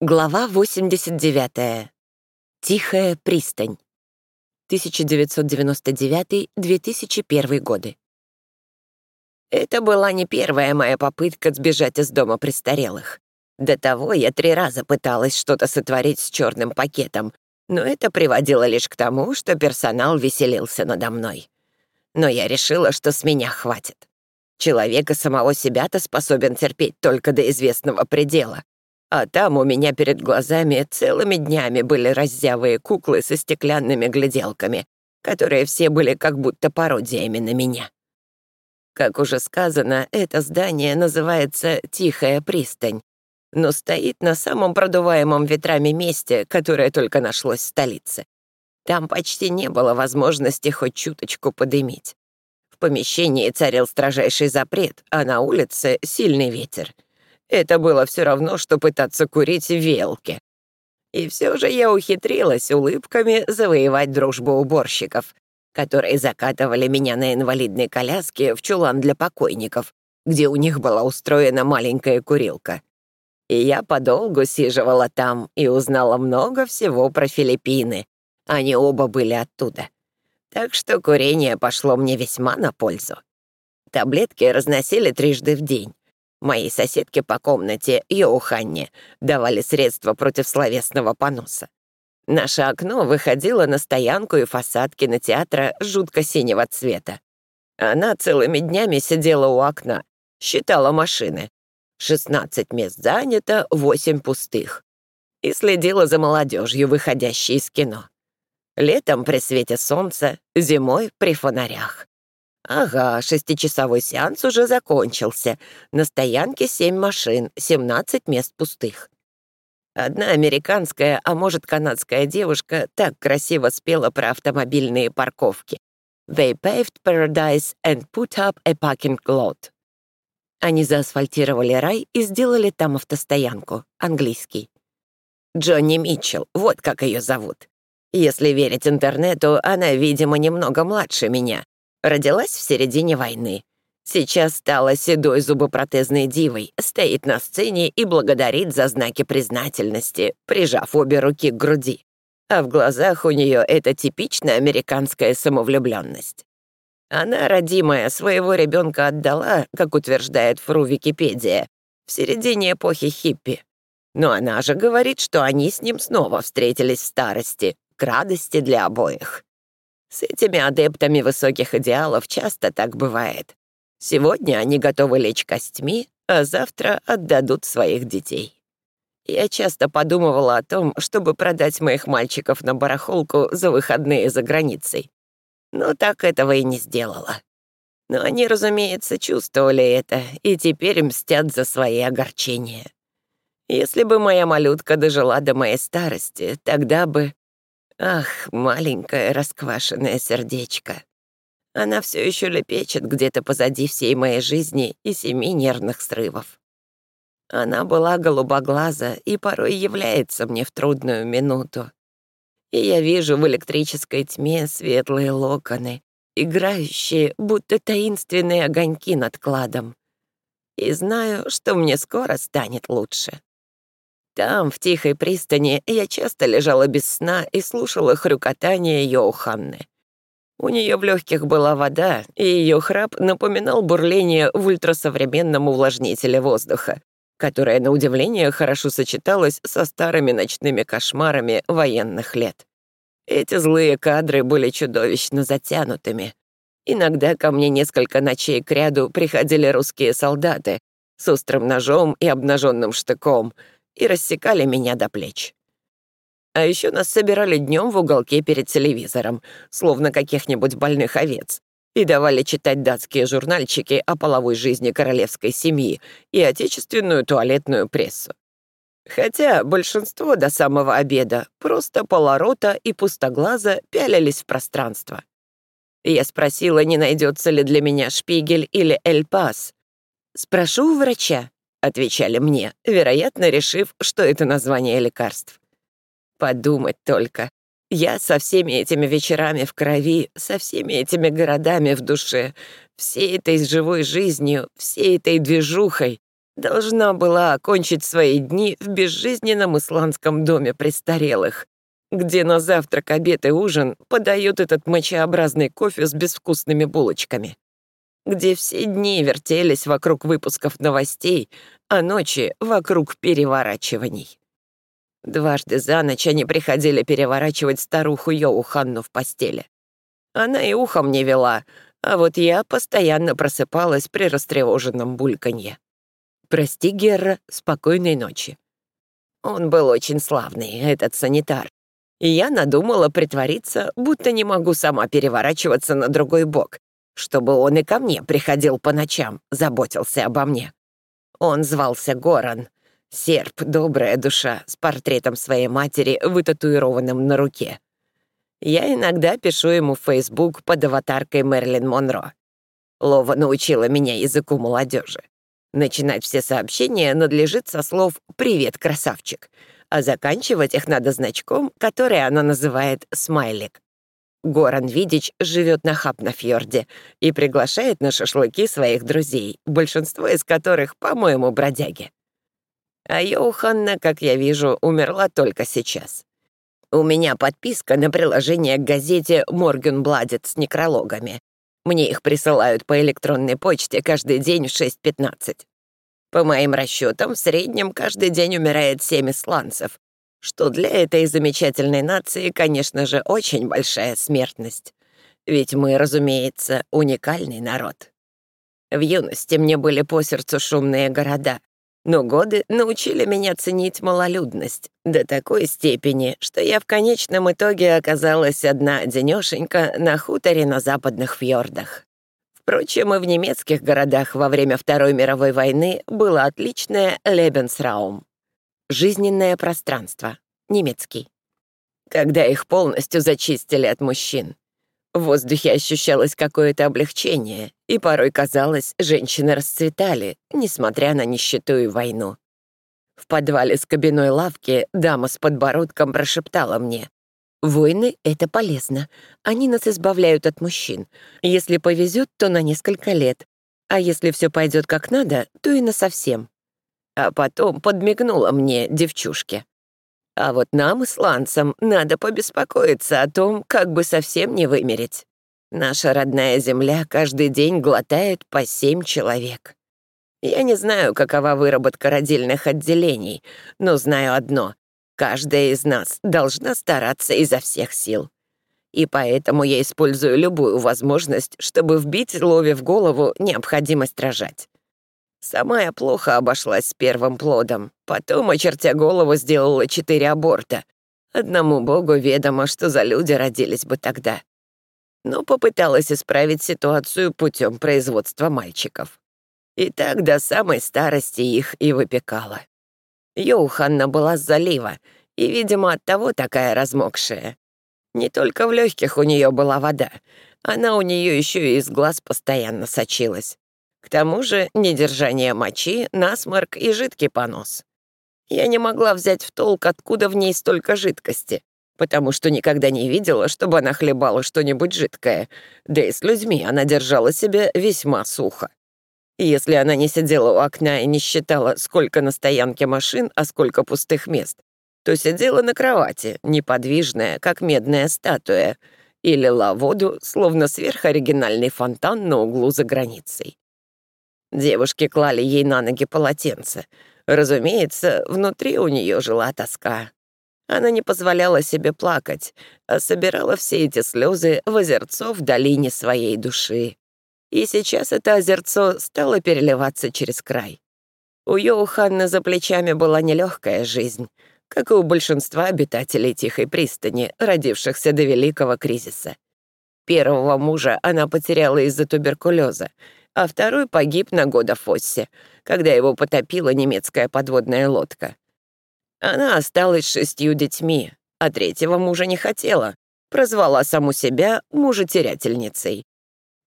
Глава 89. Тихая пристань. 1999-2001 годы. Это была не первая моя попытка сбежать из дома престарелых. До того я три раза пыталась что-то сотворить с черным пакетом, но это приводило лишь к тому, что персонал веселился надо мной. Но я решила, что с меня хватит. Человека самого себя-то способен терпеть только до известного предела, а там у меня перед глазами целыми днями были раззявые куклы со стеклянными гляделками, которые все были как будто пародиями на меня. Как уже сказано, это здание называется «Тихая пристань», но стоит на самом продуваемом ветрами месте, которое только нашлось в столице. Там почти не было возможности хоть чуточку подымить. В помещении царил строжайший запрет, а на улице — сильный ветер — это было все равно, что пытаться курить в велке. И все же я ухитрилась улыбками завоевать дружбу уборщиков, которые закатывали меня на инвалидной коляске в чулан для покойников, где у них была устроена маленькая курилка. И я подолгу сиживала там и узнала много всего про Филиппины. Они оба были оттуда. Так что курение пошло мне весьма на пользу. Таблетки разносили трижды в день, Моей соседке по комнате, Йоуханне, давали средства против словесного поноса. Наше окно выходило на стоянку и фасад кинотеатра жутко-синего цвета. Она целыми днями сидела у окна, считала машины. 16 мест занято, 8 пустых. И следила за молодежью, выходящей из кино. Летом при свете солнца, зимой при фонарях. Ага, шестичасовой сеанс уже закончился. На стоянке семь машин, семнадцать мест пустых. Одна американская, а может, канадская девушка так красиво спела про автомобильные парковки. They paved paradise and put up a parking lot. Они заасфальтировали рай и сделали там автостоянку, английский. Джонни Митчелл, вот как ее зовут. Если верить интернету, она, видимо, немного младше меня, Родилась в середине войны. Сейчас стала седой зубопротезной дивой, стоит на сцене и благодарит за знаки признательности, прижав обе руки к груди. А в глазах у нее это типичная американская самовлюбленность. Она, родимая, своего ребенка отдала, как утверждает фру Википедия, в середине эпохи хиппи. Но она же говорит, что они с ним снова встретились в старости, к радости для обоих. С этими адептами высоких идеалов часто так бывает. Сегодня они готовы лечь костьми, а завтра отдадут своих детей. Я часто подумывала о том, чтобы продать моих мальчиков на барахолку за выходные за границей. Но так этого и не сделала. Но они, разумеется, чувствовали это и теперь мстят за свои огорчения. Если бы моя малютка дожила до моей старости, тогда бы... Ах, маленькое расквашенное сердечко. Она все еще лепечет где-то позади всей моей жизни и семи нервных срывов. Она была голубоглаза и порой является мне в трудную минуту. И я вижу в электрической тьме светлые локоны, играющие, будто таинственные огоньки над кладом. И знаю, что мне скоро станет лучше. Там, в тихой пристани, я часто лежала без сна и слушала хрюкотание Йоханны. У нее в легких была вода, и ее храп напоминал бурление в ультрасовременном увлажнителе воздуха, которое, на удивление, хорошо сочеталось со старыми ночными кошмарами военных лет. Эти злые кадры были чудовищно затянутыми. Иногда ко мне несколько ночей кряду приходили русские солдаты с острым ножом и обнаженным штыком — и рассекали меня до плеч. А еще нас собирали днем в уголке перед телевизором, словно каких-нибудь больных овец, и давали читать датские журнальчики о половой жизни королевской семьи и отечественную туалетную прессу. Хотя большинство до самого обеда просто полорота и пустоглаза пялились в пространство. Я спросила, не найдется ли для меня шпигель или эль-пас. «Спрошу у врача», — отвечали мне, вероятно, решив, что это название лекарств. Подумать только. Я со всеми этими вечерами в крови, со всеми этими городами в душе, всей этой живой жизнью, всей этой движухой должна была окончить свои дни в безжизненном исландском доме престарелых, где на завтрак, обед и ужин подают этот мочеобразный кофе с безвкусными булочками, где все дни вертелись вокруг выпусков новостей, а ночи — вокруг переворачиваний. Дважды за ночь они приходили переворачивать старуху Йоуханну в постели. Она и ухом не вела, а вот я постоянно просыпалась при растревоженном бульканье. «Прости, Герра, спокойной ночи». Он был очень славный, этот санитар. И я надумала притвориться, будто не могу сама переворачиваться на другой бок, чтобы он и ко мне приходил по ночам, заботился обо мне. Он звался Горан, серп, добрая душа, с портретом своей матери, вытатуированным на руке. Я иногда пишу ему в Facebook под аватаркой Мерлин Монро. Лова научила меня языку молодежи. Начинать все сообщения надлежит со слов «Привет, красавчик», а заканчивать их надо значком, который она называет «смайлик». Горан Видич живет на Хапнафьорде и приглашает на шашлыки своих друзей, большинство из которых, по-моему, бродяги. А Йоханна, как я вижу, умерла только сейчас. У меня подписка на приложение к газете «Моргенбладет» с некрологами. Мне их присылают по электронной почте каждый день в 6.15. По моим расчетам, в среднем каждый день умирает семь исландцев, что для этой замечательной нации, конечно же, очень большая смертность. Ведь мы, разумеется, уникальный народ. В юности мне были по сердцу шумные города, но годы научили меня ценить малолюдность до такой степени, что я в конечном итоге оказалась одна-одинёшенька на хуторе на западных фьордах. Впрочем, и в немецких городах во время Второй мировой войны было отличное «Лебенсраум» — жизненное пространство, немецкий. Когда их полностью зачистили от мужчин, в воздухе ощущалось какое-то облегчение, и порой казалось, женщины расцветали, несмотря на нищету и войну. В подвале с кабиной лавки дама с подбородком прошептала мне. «Войны — это полезно. Они нас избавляют от мужчин. Если повезет, то на несколько лет. А если все пойдет как надо, то и на совсем». А потом подмигнула мне девчушке. А вот нам, исландцам, надо побеспокоиться о том, как бы совсем не вымереть. Наша родная земля каждый день глотает по семь человек. Я не знаю, какова выработка родильных отделений, но знаю одно — каждая из нас должна стараться изо всех сил. И поэтому я использую любую возможность, чтобы вбить Лове в голову необходимость рожать. Сама я плохо обошлась с первым плодом. Потом, очертя голову, сделала четыре аборта. Одному богу ведомо, что за люди родились бы тогда. Но попыталась исправить ситуацию путем производства мальчиков. И так до самой старости их и выпекала. Йоуханна была с залива, и, видимо, оттого такая размокшая. Не только в легких у нее была вода, она у нее еще и из глаз постоянно сочилась. К тому же недержание мочи, насморк и жидкий понос. Я не могла взять в толк, откуда в ней столько жидкости, потому что никогда не видела, чтобы она хлебала что-нибудь жидкое, да и с людьми она держала себя весьма сухо. если она не сидела у окна и не считала, сколько на стоянке машин, а сколько пустых мест, то сидела на кровати, неподвижная, как медная статуя, и лила воду, словно сверхоригинальный фонтан на углу за границей. Девушки клали ей на ноги полотенце. Разумеется, внутри у нее жила тоска. Она не позволяла себе плакать, а собирала все эти слезы в озерцо в долине своей души. И сейчас это озерцо стало переливаться через край. У Йоуханны за плечами была нелегкая жизнь, как и у большинства обитателей Тихой пристани, родившихся до Великого кризиса. Первого мужа она потеряла из-за туберкулеза, а второй погиб на Годофоссе, когда его потопила немецкая подводная лодка. Она осталась с шестью детьми, а третьего мужа не хотела, прозвала саму себя мужетерятельницей.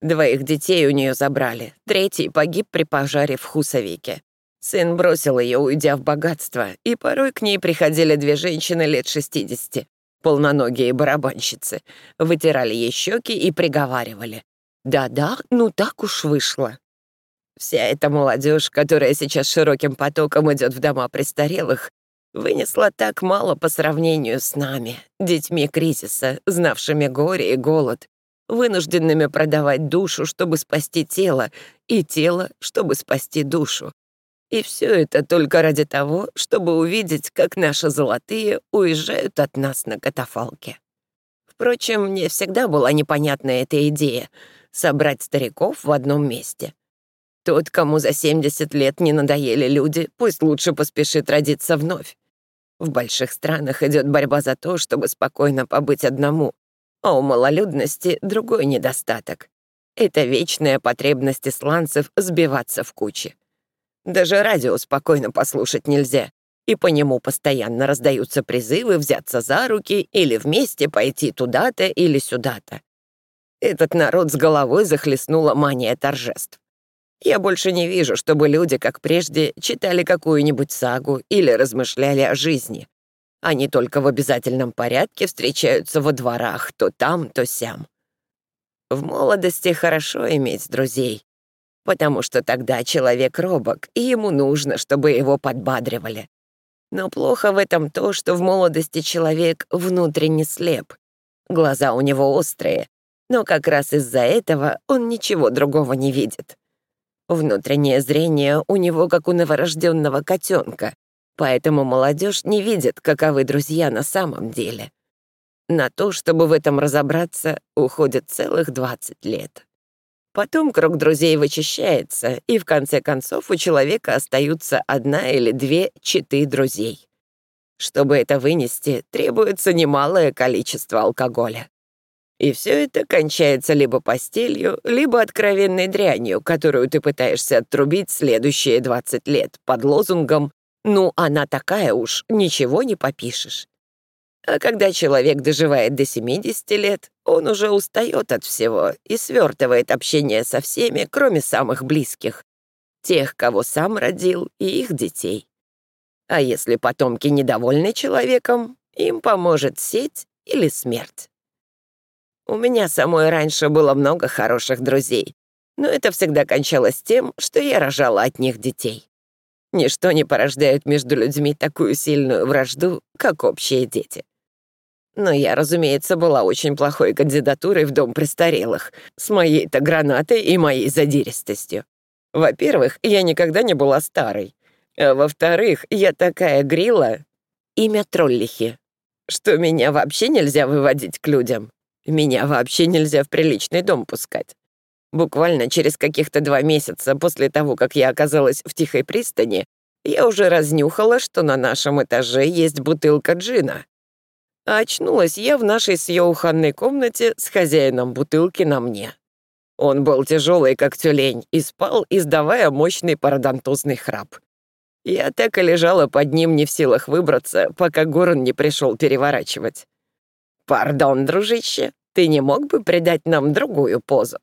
Двоих детей у нее забрали, третий погиб при пожаре в Хусовике. Сын бросил ее, уйдя в богатство, и порой к ней приходили две женщины лет 60, полноногие барабанщицы, вытирали ей щеки и приговаривали. Да-да, ну так уж вышло. Вся эта молодежь, которая сейчас широким потоком идет в дома престарелых, вынесла так мало по сравнению с нами, детьми кризиса, знавшими горе и голод, вынужденными продавать душу, чтобы спасти тело, и тело, чтобы спасти душу. И все это только ради того, чтобы увидеть, как наши золотые уезжают от нас на катафалке. Впрочем, мне всегда была непонятна эта идея — собрать стариков в одном месте. Тот, кому за 70 лет не надоели люди, пусть лучше поспешит родиться вновь. В больших странах идет борьба за то, чтобы спокойно побыть одному, а у малолюдности другой недостаток. Это вечная потребность исландцев сбиваться в кучи. Даже радио спокойно послушать нельзя, и по нему постоянно раздаются призывы взяться за руки или вместе пойти туда-то или сюда-то. Этот народ с головой захлестнула мания торжеств. Я больше не вижу, чтобы люди, как прежде, читали какую-нибудь сагу или размышляли о жизни. Они только в обязательном порядке встречаются во дворах, то там, то сям. В молодости хорошо иметь друзей, потому что тогда человек робок, и ему нужно, чтобы его подбадривали. Но плохо в этом то, что в молодости человек внутренне слеп. Глаза у него острые, но как раз из-за этого он ничего другого не видит. Внутреннее зрение у него как у новорожденного котенка, поэтому молодежь не видит, каковы друзья на самом деле. На то, чтобы в этом разобраться, уходит целых 20 лет. Потом круг друзей вычищается, и в конце концов у человека остаются одна или две читы друзей. Чтобы это вынести, требуется немалое количество алкоголя. И все это кончается либо постелью, либо откровенной дрянью, которую ты пытаешься отрубить следующие 20 лет под лозунгом «Ну, она такая уж, ничего не попишешь». А когда человек доживает до 70 лет, он уже устает от всего и свертывает общение со всеми, кроме самых близких, тех, кого сам родил, и их детей. А если потомки недовольны человеком, им поможет сеть или смерть. У меня самой раньше было много хороших друзей, но это всегда кончалось тем, что я рожала от них детей. Ничто не порождает между людьми такую сильную вражду, как общие дети. Но я, разумеется, была очень плохой кандидатурой в дом престарелых, с моей-то гранатой и моей задиристостью. Во-первых, я никогда не была старой. А во-вторых, я такая грила, имя Троллихи, что меня вообще нельзя выводить к людям. Меня вообще нельзя в приличный дом пускать. Буквально через каких-то два месяца после того, как я оказалась в тихой пристани, я уже разнюхала, что на нашем этаже есть бутылка джина. А очнулась я в нашей с комнате с хозяином бутылки на мне. Он был тяжелый, как тюлень, и спал, издавая мощный пародонтозный храп. Я так и лежала под ним не в силах выбраться, пока Горан не пришел переворачивать. «Пардон, дружище, ты не мог бы придать нам другую позу?»